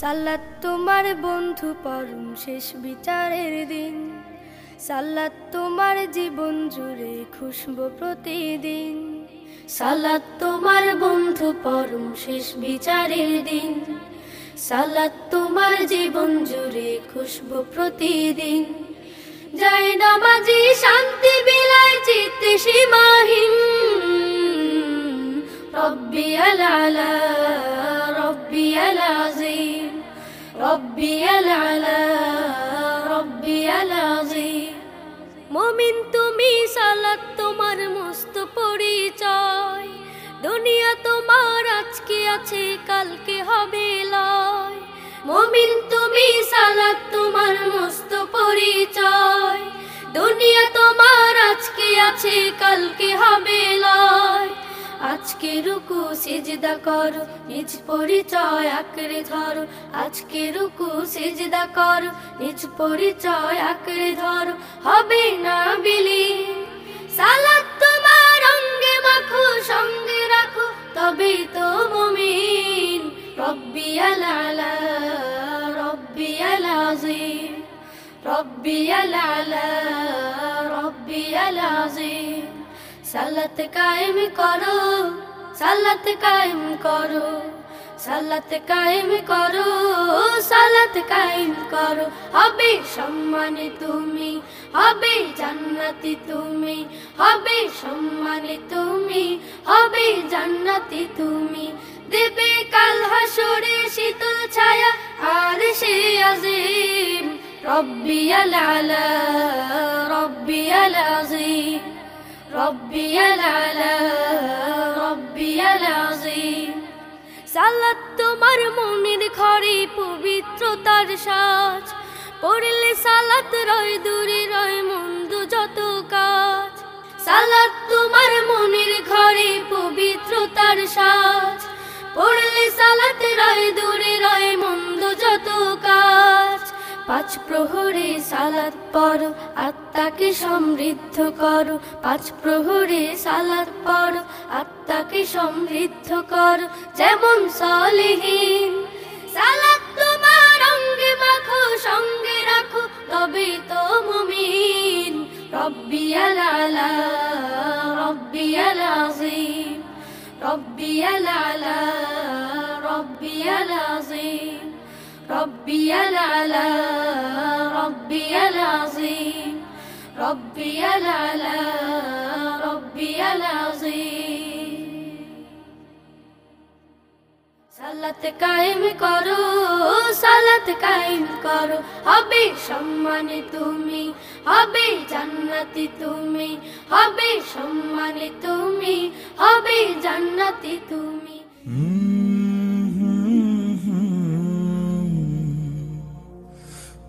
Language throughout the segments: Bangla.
সাল্লাত তোমার বন্ধু পরম শেষ বিচারের দিন। সাল্লাত তোমার জীবন জুড়ে খুশব প্রতিদিন। সালাত তোমার বন্ধু পরম শেষ বিচারের দিন। সালাত তোমার জীবন জুড়ে খুশব প্রতিদিন। জয় নামাজি, শান্তি আলাজিম রব্বি আলা রব্বি আলাজিম মমিন তুমি সালাত তোমার মস্ত পরিচয়। দুনিয়া তোমার আজকে আছে, কালকে হবে লয়। মমিন তুমি সালাত তোমার মস্ত পরিচয়। দুনিয়া তোমার আজকে আছে, কালকে হবে আজকে রুকু সিজদা করো, নিজ পরিচয় আঁকড়ে ধরো। আজকে রুকু সিজদা করো, নিজ পরিচয় আঁকড়ে ধরো। হবে না বিলি সালাত তোমার অঙ্গে মাখো, সঙ্গে রাখো তবেই তো মুমিন, রব্বি আলা রব্বি আলাজিম রব্বি আলা রব্বি আলাজিম সালাত কায়েম করো, সালাত কায়েম করো, সালাত কায়েম করো, সালাত কায়েম করো। হবে সম্মানে তুমি, হবে জান্নাতি তুমি, হবে সম্মানে তুমি, হবে জান্নাতি তুমি। দেবে কাল হাসরে শীতল ছায়া, আর সে আজিম, রব্বি আলা রব্বি আলাজিম ربي العلا ربي العظيم সালাত তোমার মনের ঘরে পবিত্রতার সাজ পড়লে সালাত রয় দূরে রয় মন্দ যত কাজ সালাত তোমার মনের ঘরে পবিত্রতার সাজ পড়লে সালাত রয় দূরে রয় প্রহরে সালাত পড়ো, আত্মাকে সমৃদ্ধ করো। পাঁচ প্রহরে সালাত পড়ো, আত্মাকে সমৃদ্ধ করো। যেমন সলিহীন, সালাত তোমার অঙ্গে মাখো, সঙ্গে রাখো তবে তো মুমিন। রব্বি আলা রব্বি আলাজিম রব্বি আলা রব্বি আলাজিম ربي العلا ربي العظيم ربي العلا ربي العظيم সালাত কায়েম করো সালাত কায়েম করো হবে সম্মানে তুমি হবে জান্নাতি তুমি হবে সম্মানে তুমি হবে জান্নাতি তুমি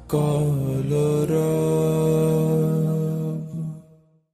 go.